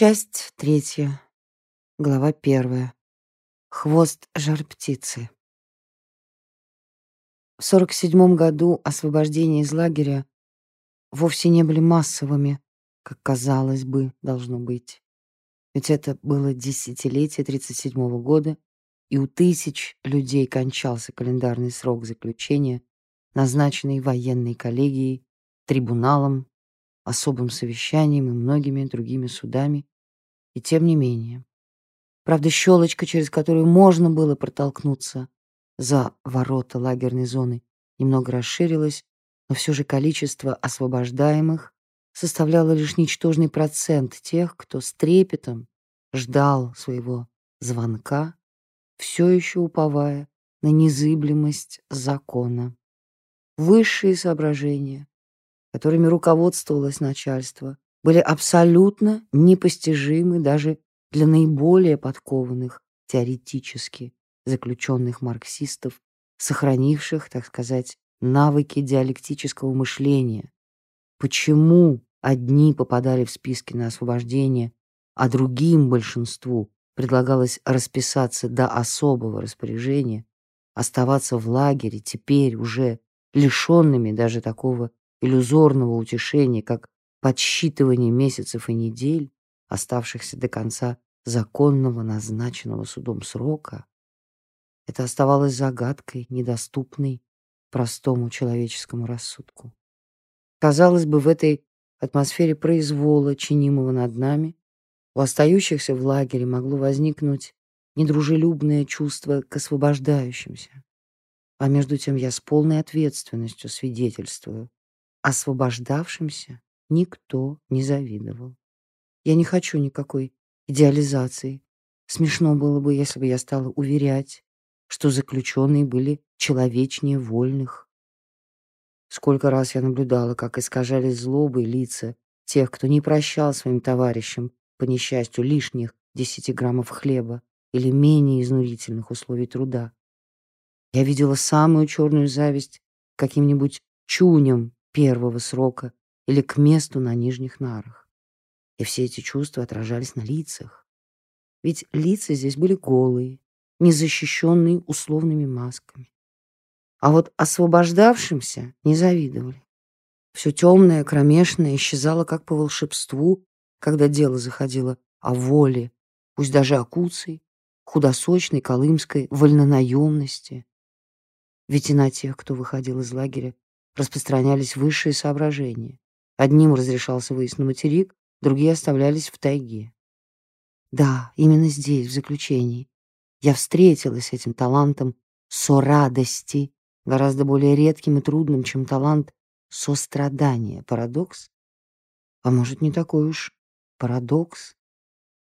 Часть третья. Глава первая. Хвост жар-птицы. В 47 году освобождения из лагеря вовсе не были массовыми, как казалось бы, должно быть. Ведь это было десятилетие 37 года, и у тысяч людей кончался календарный срок заключения, назначенный военной коллегией, трибуналом особым совещанием и многими другими судами, и тем не менее. Правда, щелочка, через которую можно было протолкнуться за ворота лагерной зоны, немного расширилась, но все же количество освобождаемых составляло лишь ничтожный процент тех, кто с трепетом ждал своего звонка, все еще уповая на незыблемость закона. Высшие соображения которыми руководствовалось начальство, были абсолютно непостижимы даже для наиболее подкованных теоретически заключенных марксистов, сохранивших, так сказать, навыки диалектического мышления. Почему одни попадали в списки на освобождение, а другим большинству предлагалось расписаться до особого распоряжения, оставаться в лагере теперь уже лишенными даже такого иллюзорного утешения, как подсчитывание месяцев и недель, оставшихся до конца законного назначенного судом срока, это оставалось загадкой, недоступной простому человеческому рассудку. Казалось бы, в этой атмосфере произвола, чинимого над нами, у остающихся в лагере могло возникнуть недружелюбное чувство к освобождающимся. А между тем я с полной ответственностью свидетельствую, Освобождавшимся никто не завидовал. Я не хочу никакой идеализации. Смешно было бы, если бы я стала уверять, что заключенные были человечнее вольных. Сколько раз я наблюдала, как искажались злобой лица тех, кто не прощал своим товарищам, по несчастью, лишних десяти граммов хлеба или менее изнурительных условий труда. Я видела самую черную зависть каким-нибудь чуням первого срока или к месту на нижних нарах. И все эти чувства отражались на лицах. Ведь лица здесь были голые, незащищенные условными масками. А вот освобождавшимся не завидовали. Все темное, кромешное исчезало как по волшебству, когда дело заходило о воле, пусть даже о куцей, худосочной колымской вольнонаемности. Ведь и на тех, кто выходил из лагеря, распространялись высшие соображения. Одним разрешался выезд на материк, другие оставлялись в тайге. Да, именно здесь, в заключении, я встретилась с этим талантом сорадости, гораздо более редким и трудным, чем талант сострадания. Парадокс? А может, не такой уж парадокс?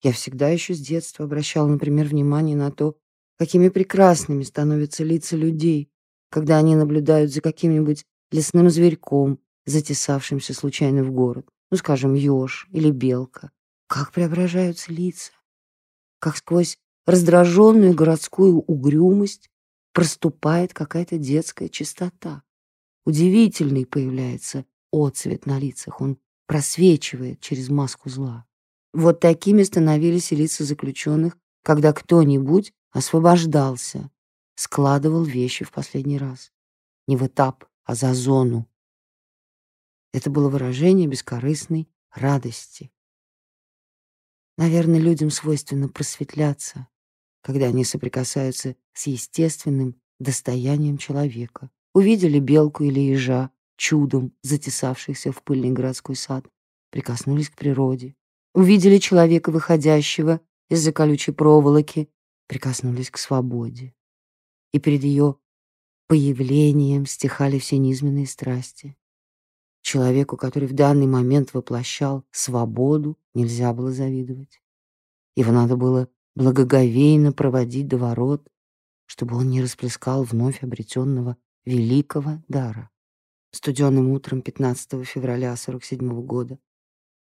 Я всегда еще с детства обращала, например, внимание на то, какими прекрасными становятся лица людей, когда они наблюдают за каким-нибудь лесным зверьком, затесавшимся случайно в город, ну, скажем, еж или белка. Как преображаются лица, как сквозь раздраженную городскую угрюмость проступает какая-то детская чистота. Удивительный появляется отцвет на лицах, он просвечивает через маску зла. Вот такими становились и лица заключенных, когда кто-нибудь освобождался, складывал вещи в последний раз. Не в этап, а за зону. Это было выражение бескорыстной радости. Наверное, людям свойственно просветляться, когда они соприкасаются с естественным достоянием человека. Увидели белку или ежа, чудом затесавшихся в пыльный городской сад, прикоснулись к природе. Увидели человека, выходящего из-за колючей проволоки, прикоснулись к свободе. И перед ее появлением стихали все низменные страсти. Человеку, который в данный момент воплощал свободу, нельзя было завидовать. Его надо было благоговейно проводить до ворот, чтобы он не расплескал вновь обретенного великого дара. Студенным утром 15 февраля 47 года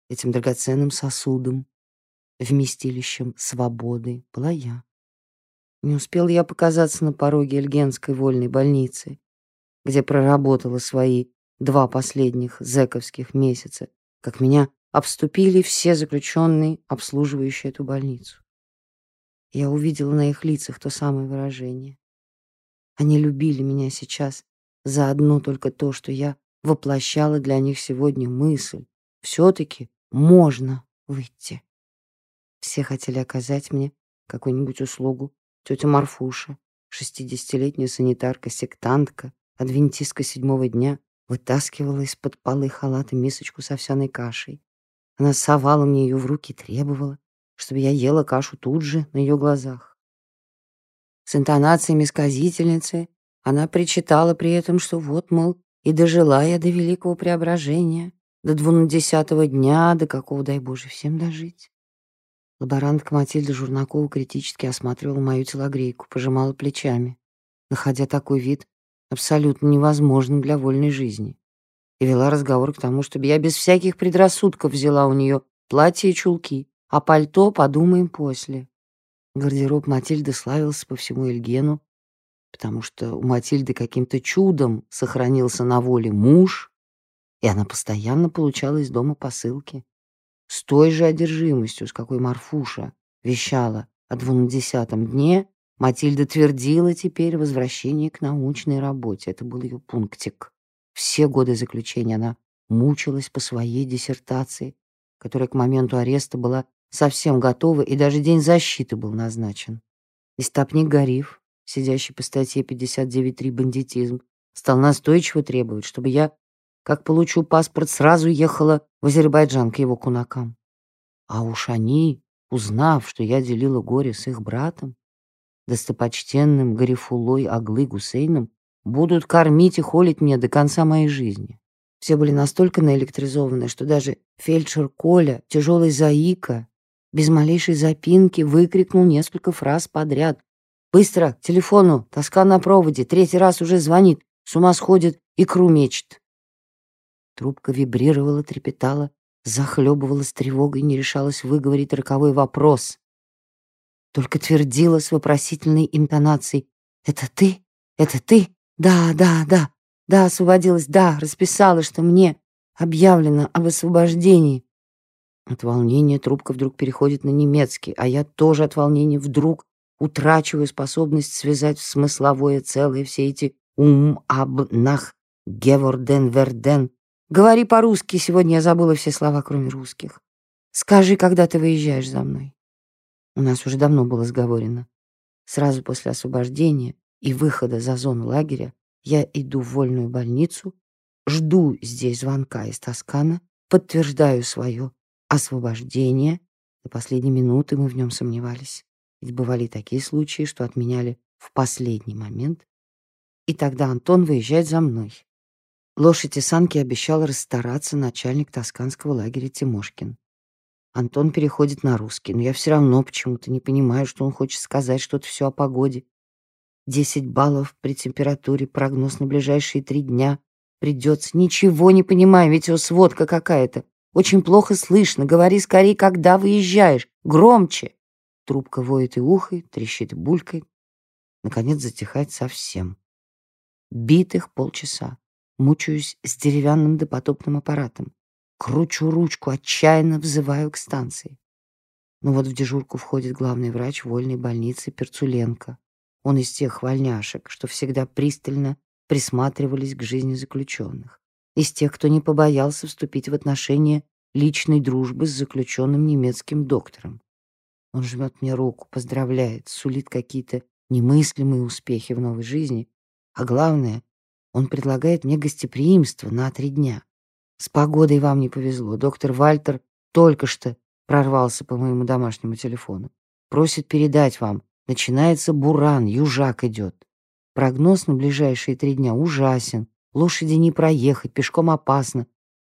этим драгоценным сосудом, вместилищем свободы, была я. Не успел я показаться на пороге Эльгенской вольной больницы, где проработала свои два последних зэковских месяца, как меня обступили все заключенные, обслуживающие эту больницу. Я увидела на их лицах то самое выражение. Они любили меня сейчас за одно только то, что я воплощала для них сегодня мысль. Все-таки можно выйти. Все хотели оказать мне какую-нибудь услугу. Тетя Марфуша, шестидесятилетняя санитарка-сектантка, адвентистка седьмого дня, вытаскивала из-под полы халата мисочку с овсяной кашей. Она совала мне ее в руки и требовала, чтобы я ела кашу тут же на ее глазах. С интонациями сказительницы она причитала при этом, что вот, мол, и дожила я до великого преображения, до двунадесятого дня, до какого, дай Боже, всем дожить. Лаборантка Матильда Журнакова критически осматривала мою телогрейку, пожимала плечами, находя такой вид абсолютно невозможным для вольной жизни и вела разговор к тому, чтобы я без всяких предрассудков взяла у нее платье и чулки, а пальто подумаем после. Гардероб Матильды славился по всему Эльгену, потому что у Матильды каким-то чудом сохранился на воле муж, и она постоянно получала из дома посылки. С той же одержимостью, с какой Марфуша вещала о двунадесятом дне, Матильда твердила теперь возвращение к научной работе. Это был ее пунктик. Все годы заключения она мучилась по своей диссертации, которая к моменту ареста была совсем готова, и даже день защиты был назначен. Истопник Гариф, сидящий по статье 59.3 «Бандитизм», стал настойчиво требовать, чтобы я, как получу паспорт, сразу ехала в Азербайджан к его кунакам. А уж они, узнав, что я делила горе с их братом, достопочтенным Гарифулой Аглы Гусейном, будут кормить и холить меня до конца моей жизни. Все были настолько наэлектризованы, что даже фельдшер Коля, тяжелый заика, без малейшей запинки выкрикнул несколько фраз подряд. «Быстро, к телефону, тоска на проводе, третий раз уже звонит, с ума сходит, икру мечет». Трубка вибрировала, трепетала, захлебывалась тревогой и не решалась выговорить роковой вопрос. Только твердила с вопросительной интонацией «Это ты? Это ты?» Да, да, да, да, освободилась, да, расписала, что мне объявлено об освобождении. От волнения трубка вдруг переходит на немецкий, а я тоже от волнения вдруг утрачиваю способность связать в смысловое целое все эти ум, аб, нах, геворден, верден. Говори по-русски, сегодня я забыла все слова, кроме русских. Скажи, когда ты выезжаешь за мной. У нас уже давно было сговорено. Сразу после освобождения и выхода за зону лагеря я иду в вольную больницу, жду здесь звонка из Тоскана, подтверждаю свое освобождение. До последней минуты мы в нем сомневались. Ведь бывали такие случаи, что отменяли в последний момент. И тогда Антон выезжает за мной. Лошадь и санки обещал расстараться начальник тосканского лагеря Тимошкин. Антон переходит на русский, но я все равно почему-то не понимаю, что он хочет сказать что-то все о погоде. Десять баллов при температуре, прогноз на ближайшие три дня. Придется. Ничего не понимаю, ведь сводка какая-то. Очень плохо слышно. Говори скорее, когда выезжаешь. Громче. Трубка воет и ухает, трещит и булькает. Наконец затихает совсем. Битых полчаса. Мучаюсь с деревянным допотопным аппаратом. Кручу ручку, отчаянно взываю к станции. Но вот в дежурку входит главный врач вольной больницы Перцуленко. Он из тех вольняшек, что всегда пристально присматривались к жизни заключенных. Из тех, кто не побоялся вступить в отношения личной дружбы с заключенным немецким доктором. Он жмет мне руку, поздравляет, сулит какие-то немыслимые успехи в новой жизни, а главное, он предлагает мне гостеприимство на три дня. С погодой вам не повезло. Доктор Вальтер только что прорвался по моему домашнему телефону. Просит передать вам, Начинается буран, южак идет. Прогноз на ближайшие три дня ужасен. Лошади не проехать, пешком опасно.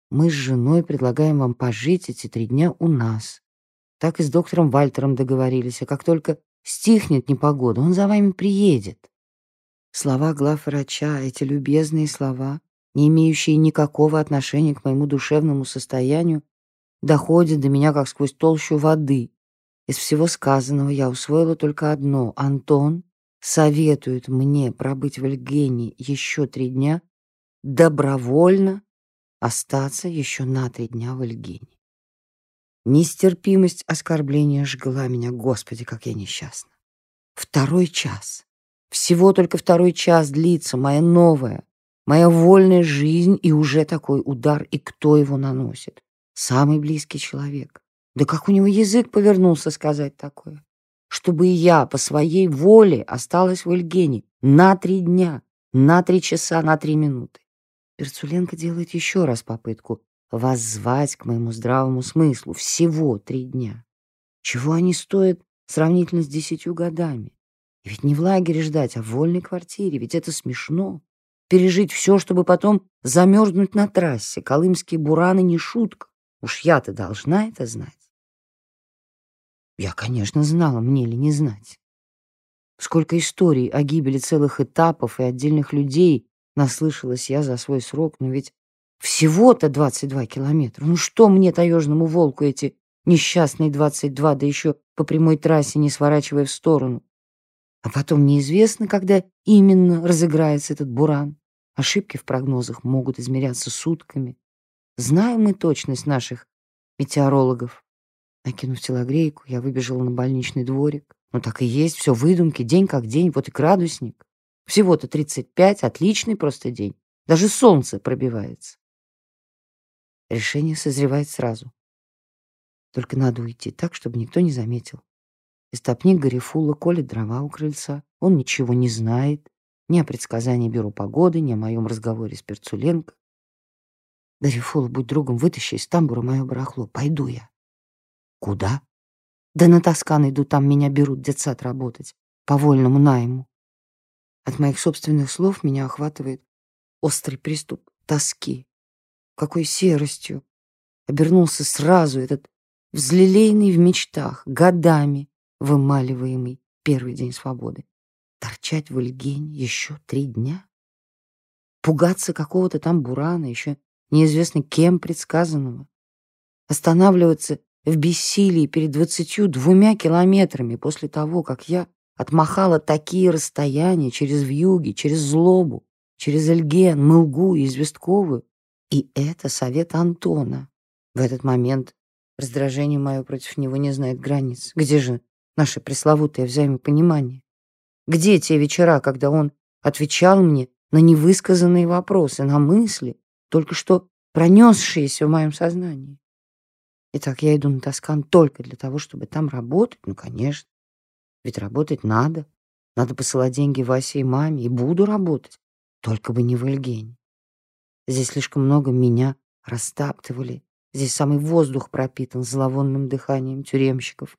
Мы с женой предлагаем вам пожить эти три дня у нас. Так и с доктором Вальтером договорились, а как только стихнет непогода, он за вами приедет. Слова главврача, эти любезные слова, не имеющие никакого отношения к моему душевному состоянию, доходят до меня как сквозь толщу воды. Из всего сказанного я усвоила только одно. Антон советует мне пробыть в Эльгене еще три дня, добровольно остаться еще на три дня в Эльгене. Нестерпимость оскорбления жгла меня, Господи, как я несчастна. Второй час. Всего только второй час длится моя новая, моя вольная жизнь, и уже такой удар, и кто его наносит? Самый близкий человек. Да как у него язык повернулся сказать такое? Чтобы я по своей воле осталась в Эльгене на три дня, на три часа, на три минуты. Перцуленко делает еще раз попытку воззвать к моему здравому смыслу. Всего три дня. Чего они стоят сравнительно с десятью годами? И ведь не в лагере ждать, а в вольной квартире. Ведь это смешно. Пережить все, чтобы потом замерзнуть на трассе. Колымские бураны не шутка. Уж я-то должна это знать. Я, конечно, знала, мне ли не знать. Сколько историй о гибели целых этапов и отдельных людей наслышалась я за свой срок, но ведь всего-то 22 километра. Ну что мне, таежному волку, эти несчастные 22, да еще по прямой трассе, не сворачивая в сторону? А потом неизвестно, когда именно разыграется этот буран. Ошибки в прогнозах могут измеряться сутками. Знаем мы точность наших метеорологов. Накинув телогрейку, я выбежала на больничный дворик. Ну так и есть, все выдумки, день как день, вот и градусник. Всего-то 35, отличный просто день. Даже солнце пробивается. Решение созревает сразу. Только надо уйти так, чтобы никто не заметил. Истопник Гарифула колет дрова у крыльца. Он ничего не знает. Ни о предсказании бюро погоды, ни о моем разговоре с Перцуленко. Гарифула, будь другом, вытащи из тамбура мое барахло. Пойду я. Куда? Да на Тоскан иду, там меня берут детсад работать. По вольному найму. От моих собственных слов меня охватывает острый приступ тоски. Какой серостью обернулся сразу этот взлелейный в мечтах, годами вымаливаемый первый день свободы. Торчать в Ильгене еще три дня? Пугаться какого-то там бурана, еще неизвестно кем предсказанного? Останавливаться в бессилии перед двадцатью двумя километрами после того, как я отмахала такие расстояния через вьюги, через злобу, через Эльген, Мылгу и Известковую. И это совет Антона. В этот момент раздражение мое против него не знает границ. Где же наше пресловутое взаимопонимание? Где те вечера, когда он отвечал мне на невысказанные вопросы, на мысли, только что пронесшиеся в моем сознании? Итак, я иду на Тоскан только для того, чтобы там работать? Ну, конечно. Ведь работать надо. Надо посылать деньги Васе и маме, и буду работать. Только бы не в Эльгене. Здесь слишком много меня растаптывали. Здесь самый воздух пропитан зловонным дыханием тюремщиков.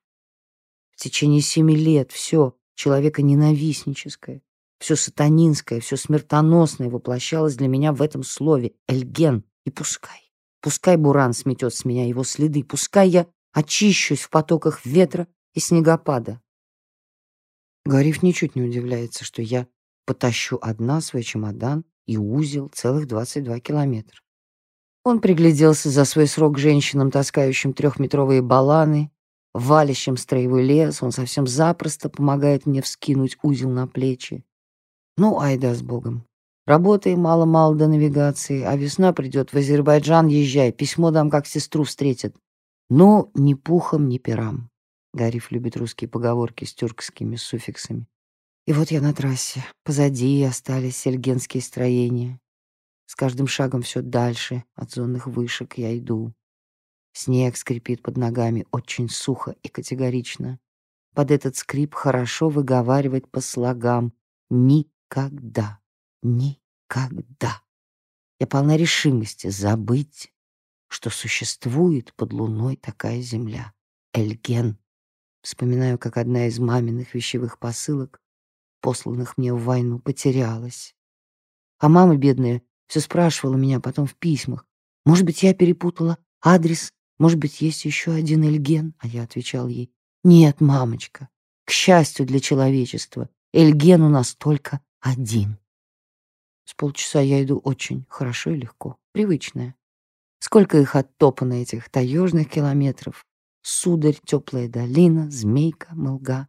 В течение семи лет все человеконенавистническое, все сатанинское, все смертоносное воплощалось для меня в этом слове «Эльген». И пускай, пускай Буран сметет с меня его следы, пускай я очищусь в потоках ветра и снегопада. Гариф ничуть не удивляется, что я потащу одна свой чемодан и узел целых 22 километра. Он пригляделся за свой срок женщинам, таскающим трехметровые баланы, валящим строевой лес. Он совсем запросто помогает мне вскинуть узел на плечи. Ну, айда с Богом. Работаем мало-мало до навигации, а весна придет в Азербайджан, езжай, письмо дам, как сестру встретят. Но ни пухом, ни перам. Гариф любит русские поговорки с тюркскими суффиксами. И вот я на трассе. Позади остались сельгенские строения. С каждым шагом все дальше от зонных вышек я иду. Снег скрипит под ногами очень сухо и категорично. Под этот скрип хорошо выговаривать по слогам «Никогда, никогда». Я полна решимости забыть, что существует под луной такая земля. Эльген. Вспоминаю, как одна из маминых вещевых посылок, посланных мне в войну, потерялась. А мама, бедная, все спрашивала меня потом в письмах. Может быть, я перепутала адрес, может быть, есть еще один Эльген? А я отвечал ей, нет, мамочка, к счастью для человечества, Эльген у нас только один. С полчаса я иду очень хорошо и легко, привычная. Сколько их оттопано, этих таежных километров, Сударь, теплая долина, змейка, мылга.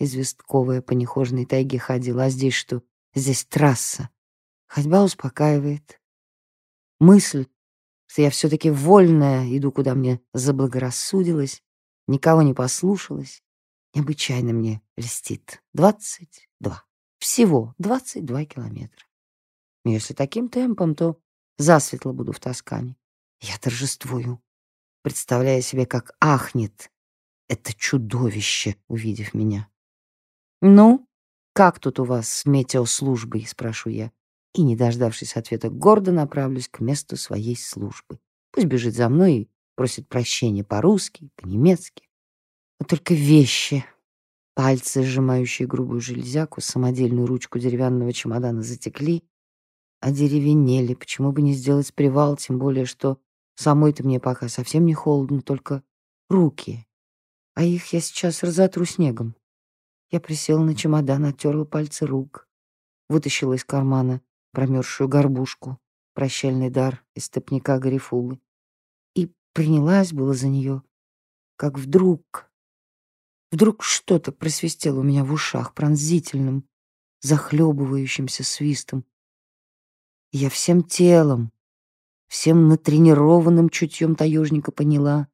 Известковая по нехоженной тайге ходила, а здесь что? Здесь трасса. Ходьба успокаивает. Мысль что я все-таки вольная, иду, куда мне заблагорассудилось, никого не послушалась. Необычайно мне льстит. Двадцать два. Всего двадцать два километра. Если таким темпом, то засветло буду в Тоскане. Я торжествую, представляя себе, как ахнет это чудовище, увидев меня. «Ну, как тут у вас с метеослужбой?» — спрошу я. И, не дождавшись ответа, гордо направлюсь к месту своей службы. Пусть бежит за мной и просит прощения по-русски, по-немецки. Вот только вещи. Пальцы, сжимающие грубую железяку, самодельную ручку деревянного чемодана затекли, одеревенели. Почему бы не сделать привал, тем более, что самой-то мне пока совсем не холодно, только руки. А их я сейчас разотру снегом. Я присела на чемодан, оттерла пальцы рук, вытащила из кармана промерзшую горбушку, прощальный дар из стопника Гарифулы, и принялась было за нее, как вдруг... Вдруг что-то просвистело у меня в ушах пронзительным, захлебывающимся свистом. Я всем телом, всем натренированным чутьем таежника поняла.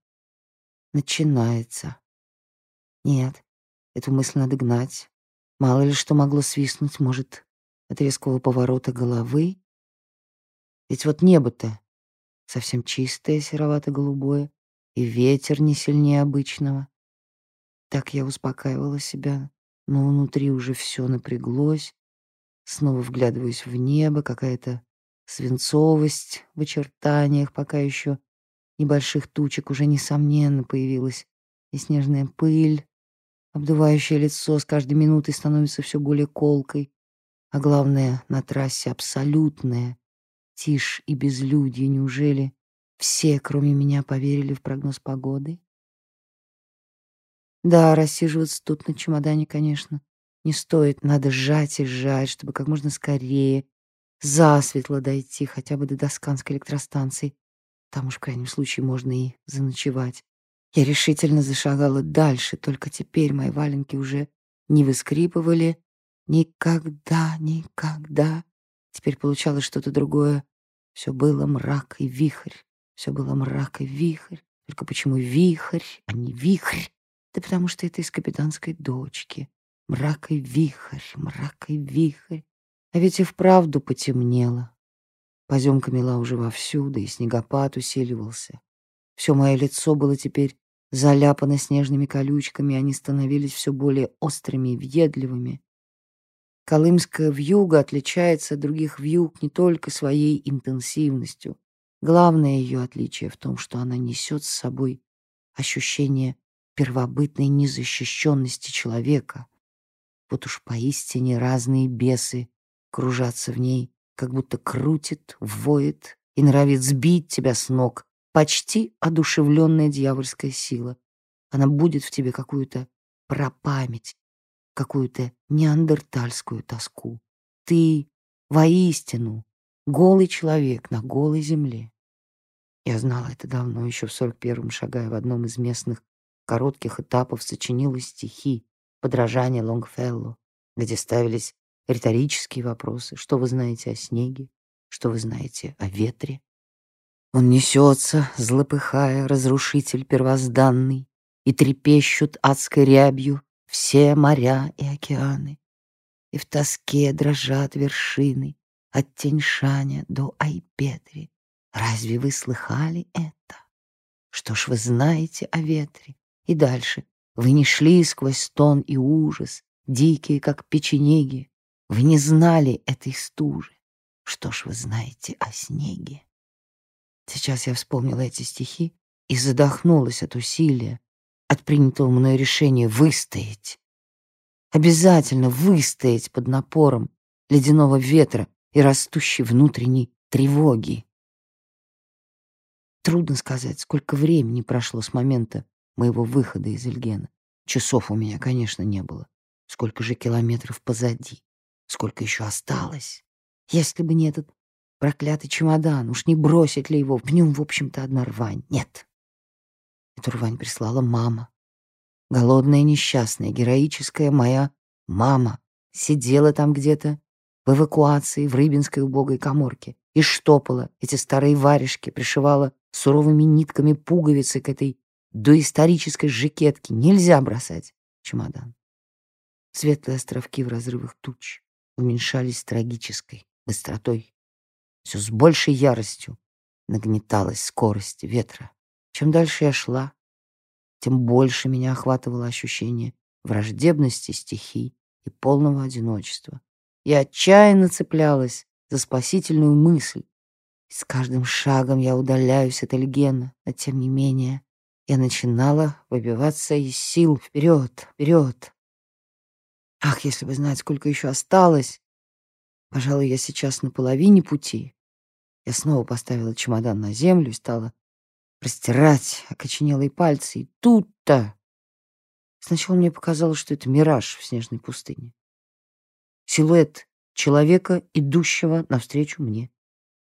Начинается. Нет, Эту мысль надо гнать. Мало ли что могло свистнуть, может, от резкого поворота головы. Ведь вот небо-то совсем чистое, серовато-голубое, и ветер не сильнее обычного. Так я успокаивала себя, но внутри уже все напряглось. Снова вглядываюсь в небо, какая-то свинцовость в очертаниях, пока еще небольших тучек уже, несомненно, появилась и снежная пыль, Обдувающее лицо с каждой минутой становится все более колкой, а главное, на трассе абсолютная тишь и безлюдье. Неужели все, кроме меня, поверили в прогноз погоды? Да, рассиживаться тут на чемодане, конечно, не стоит. Надо сжать и сжать, чтобы как можно скорее засветло дойти хотя бы до Досканской электростанции. Там уж в крайнем случае можно и заночевать. Я решительно зашагала дальше, только теперь мои валенки уже не выскрипывали. Никогда, никогда. Теперь получалось что-то другое. Все было мрак и вихрь. Все было мрак и вихрь. Только почему вихрь, а не вихрь? Да потому что это из капитанской дочки. Мрак и вихрь, мрак и вихрь. А ведь и вправду потемнело. Поземка мела уже вовсю, да и снегопад усиливался. Все мое лицо было теперь заляпаны снежными колючками, они становились все более острыми и въедливыми. Колымская вьюга отличается от других вьюг не только своей интенсивностью. Главное ее отличие в том, что она несет с собой ощущение первобытной незащищенности человека. Вот уж поистине разные бесы кружатся в ней, как будто крутит, воет и норовит сбить тебя с ног, почти одушевленная дьявольская сила. Она будет в тебе какую-то пропамять, какую-то неандертальскую тоску. Ты воистину голый человек на голой земле. Я знала это давно, еще в 41-м, шагая в одном из местных коротких этапов, сочинила стихи, подражания Лонгфеллу, где ставились риторические вопросы. Что вы знаете о снеге? Что вы знаете о ветре? Он несется, злопыхая, разрушитель первозданный, И трепещут адской рябью все моря и океаны. И в тоске дрожат вершины от Теньшаня до Айпетри. Разве вы слыхали это? Что ж вы знаете о ветре? И дальше. Вы не шли сквозь стон и ужас, дикие, как печенеги. Вы не знали этой стужи. Что ж вы знаете о снеге? Сейчас я вспомнила эти стихи и задохнулась от усилия, от принятого мной решения выстоять. Обязательно выстоять под напором ледяного ветра и растущей внутренней тревоги. Трудно сказать, сколько времени прошло с момента моего выхода из Эльгена. Часов у меня, конечно, не было. Сколько же километров позади? Сколько еще осталось? Если бы не этот Проклятый чемодан, уж не бросить ли его? В нем, в общем-то, одна рвань. Нет. Эту рвань прислала мама. Голодная, несчастная, героическая моя мама. Сидела там где-то в эвакуации в рыбинской убогой коморке. и штопала эти старые варежки, пришивала суровыми нитками пуговицы к этой доисторической жакетке. Нельзя бросать чемодан. Светлые островки в разрывах туч уменьшались трагической быстротой. Все с большей яростью нагнеталась скорость ветра. Чем дальше я шла, тем больше меня охватывало ощущение враждебности стихий и полного одиночества. Я отчаянно цеплялась за спасительную мысль. С каждым шагом я удаляюсь от Эльгена, но тем не менее я начинала выбиваться из сил вперед, вперед. Ах, если бы знать, сколько еще осталось! Пожалуй, я сейчас на половине пути. Я снова поставила чемодан на землю и стала растирать окоченелые пальцы. И тут-то... Сначала мне показалось, что это мираж в снежной пустыне. Силуэт человека, идущего навстречу мне.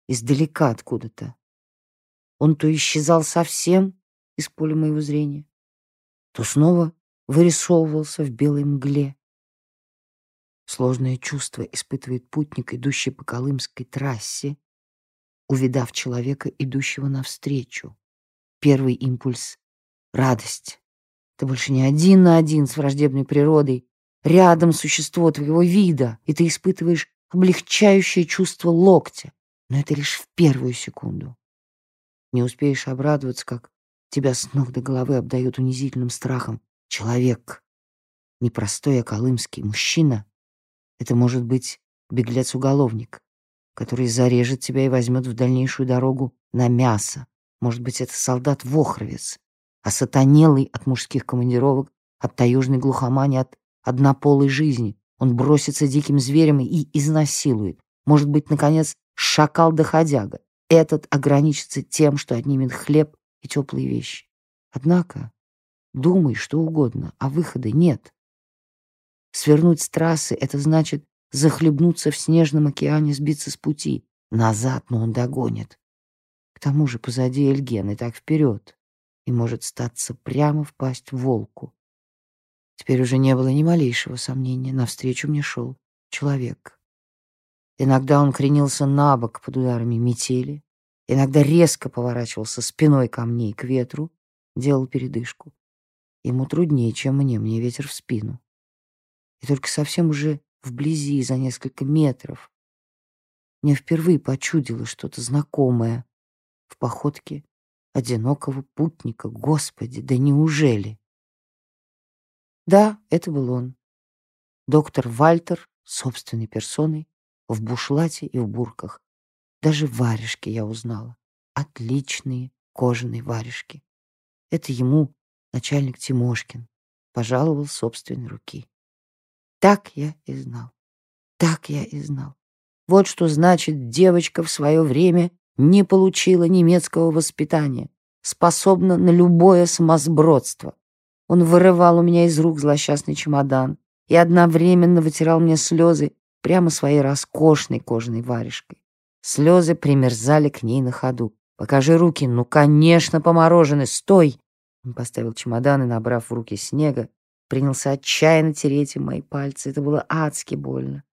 Издалека откуда-то. Он то исчезал совсем из поля моего зрения, то снова вырисовывался в белой мгле. Сложное чувство испытывает путник, идущий по Колымской трассе, увидав человека, идущего навстречу. Первый импульс — радость. Ты больше не один на один с враждебной природой. Рядом существо твоего вида, и ты испытываешь облегчающее чувство локтя. Но это лишь в первую секунду. Не успеешь обрадоваться, как тебя с ног до головы обдает унизительным страхом. Человек. Непростой, а колымский. Мужчина. Это может быть беглец-уголовник, который зарежет тебя и возьмет в дальнейшую дорогу на мясо. Может быть, это солдат-вохровец, осатанелый от мужских командировок, от таежной глухомани, от однополой жизни. Он бросится диким зверем и изнасилует. Может быть, наконец, шакал-доходяга. Этот ограничится тем, что отнимет хлеб и теплые вещи. Однако, думай что угодно, а выхода нет. Свернуть с трассы — это значит захлебнуться в снежном океане, сбиться с пути. Назад, но он догонит. К тому же позади Эльген и так вперед. И может статься прямо впасть в волку. Теперь уже не было ни малейшего сомнения. Навстречу мне шел человек. Иногда он кренился на бок под ударами метели, иногда резко поворачивался спиной ко мне и к ветру, делал передышку. Ему труднее, чем мне, мне ветер в спину и только совсем уже вблизи, за несколько метров, мне впервые почудилось что-то знакомое в походке одинокого путника. Господи, да неужели? Да, это был он. Доктор Вальтер, собственной персоной, в бушлате и в бурках. Даже варежки я узнала. Отличные кожаные варежки. Это ему начальник Тимошкин пожаловал собственной руки. Так я и знал. Так я и знал. Вот что значит девочка в свое время не получила немецкого воспитания, способна на любое самосбродство. Он вырывал у меня из рук злосчастный чемодан и одновременно вытирал мне слезы прямо своей роскошной кожаной варежкой. Слезы примерзали к ней на ходу. «Покажи руки!» «Ну, конечно, поморожены! Стой!» Он поставил чемодан и, набрав в руки снега, принялся отчаянно тереть им мои пальцы. Это было адски больно.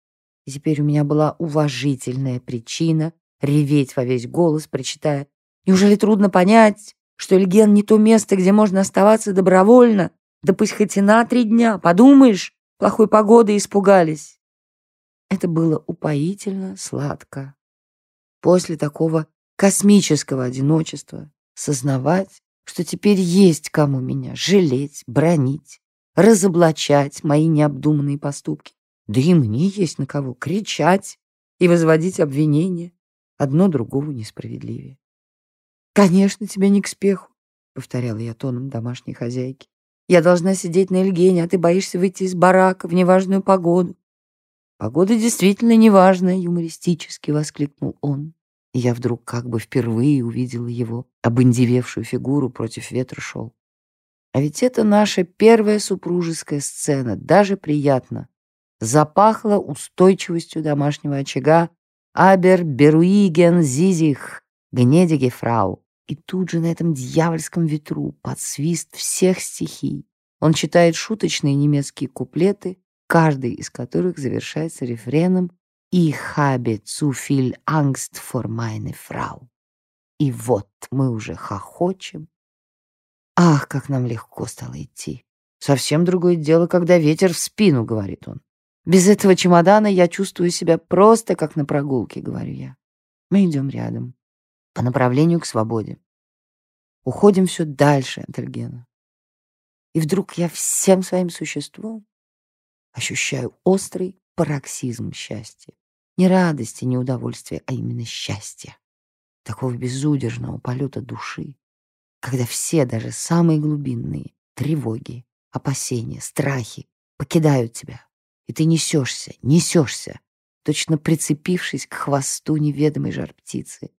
И теперь у меня была уважительная причина реветь во весь голос, прочитая «Неужели трудно понять, что Эльген не то место, где можно оставаться добровольно? Да пусть хоть и на три дня, подумаешь, плохой погоды испугались». Это было упоительно сладко. После такого космического одиночества сознавать, что теперь есть кому меня жалеть, бронить, разоблачать мои необдуманные поступки. Да и мне есть на кого кричать и возводить обвинения. Одно другого несправедливее. «Конечно, тебе не к спеху», — повторяла я тоном домашней хозяйки. «Я должна сидеть на Эльгене, а ты боишься выйти из барака в неважную погоду». «Погода действительно неважная», — юмористически воскликнул он. И я вдруг как бы впервые увидела его обындевевшую фигуру против ветра шел. А ведь это наша первая супружеская сцена, даже приятно. Запахло устойчивостью домашнего очага «Абер беруиген зизих, гнедиге фрау». И тут же на этом дьявольском ветру под свист всех стихий он читает шуточные немецкие куплеты, каждый из которых завершается рефреном Ich habe zu viel Angst vor meine Frau. И вот мы уже хохочем. Ах, как нам легко стало идти. Совсем другое дело, когда ветер в спину, говорит он. Без этого чемодана я чувствую себя просто как на прогулке, говорю я. Мы идем рядом, по направлению к свободе. Уходим все дальше от Эльгена. И вдруг я всем своим существом ощущаю острый пароксизм счастья. Не радости, не удовольствия, а именно счастья. Такого безудержного полета души, когда все, даже самые глубинные, тревоги, опасения, страхи покидают тебя, и ты несешься, несешься, точно прицепившись к хвосту неведомой жар-птицы.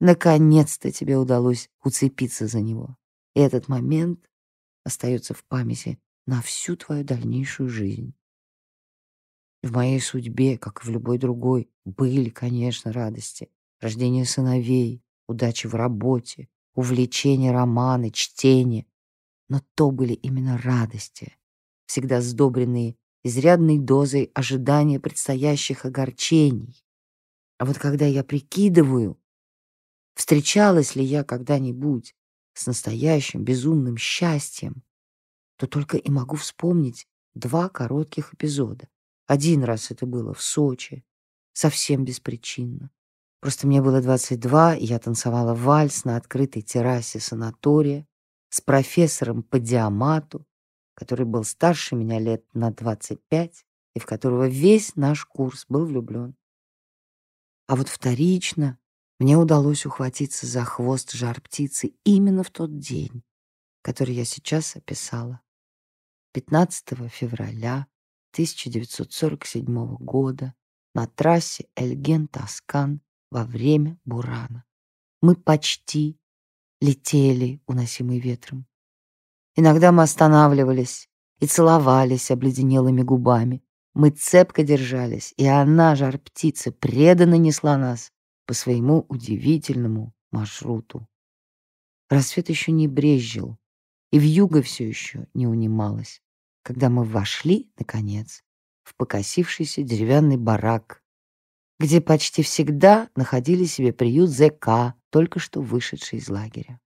Наконец-то тебе удалось уцепиться за него. И этот момент остается в памяти на всю твою дальнейшую жизнь. В моей судьбе, как и в любой другой, были, конечно, радости. Рождение сыновей, удачи в работе, увлечение романы, чтение. Но то были именно радости, всегда сдобренные изрядной дозой ожидания предстоящих огорчений. А вот когда я прикидываю, встречалась ли я когда-нибудь с настоящим безумным счастьем, то только и могу вспомнить два коротких эпизода. Один раз это было в Сочи, совсем беспричинно. Просто мне было 22, и я танцевала вальс на открытой террасе санатория с профессором по диамату, который был старше меня лет на 25 и в которого весь наш курс был влюблен. А вот вторично мне удалось ухватиться за хвост жар-птицы именно в тот день, который я сейчас описала. 15 февраля 1947 года на трассе Эльген-Тоскан во время бурана. Мы почти летели, уносимые ветром. Иногда мы останавливались и целовались обледенелыми губами. Мы цепко держались, и она, жар-птица, преданно несла нас по своему удивительному маршруту. Рассвет еще не брезжил, и вьюга все еще не унималась, когда мы вошли, наконец, в покосившийся деревянный барак, где почти всегда находили себе приют ЗК, только что вышедший из лагеря.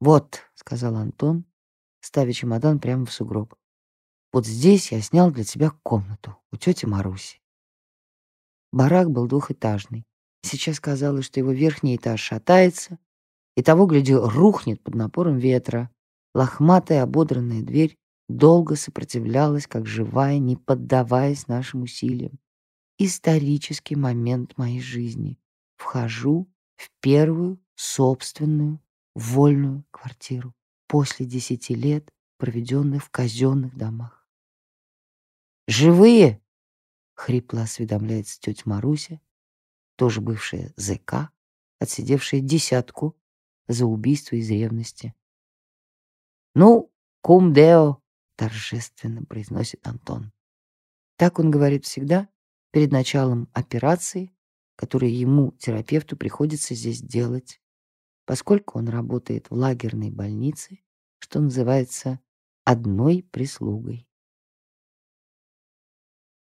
«Вот», — сказал Антон, ставя чемодан прямо в сугроб. «Вот здесь я снял для тебя комнату у тети Маруси». Барак был двухэтажный. Сейчас казалось, что его верхний этаж шатается, и того, гляди, рухнет под напором ветра. Лохматая ободранная дверь долго сопротивлялась, как живая, не поддаваясь нашим усилиям. Исторический момент моей жизни. Вхожу в первую собственную вольную квартиру после десяти лет, проведенных в казенных домах. «Живые!» — хрипло осведомляется тетя Маруся, тоже бывшая ЗК, отсидевшая десятку за убийство из ревности. «Ну, кум Део!» — торжественно произносит Антон. Так он говорит всегда перед началом операции, которую ему, терапевту, приходится здесь делать поскольку он работает в лагерной больнице, что называется, одной прислугой.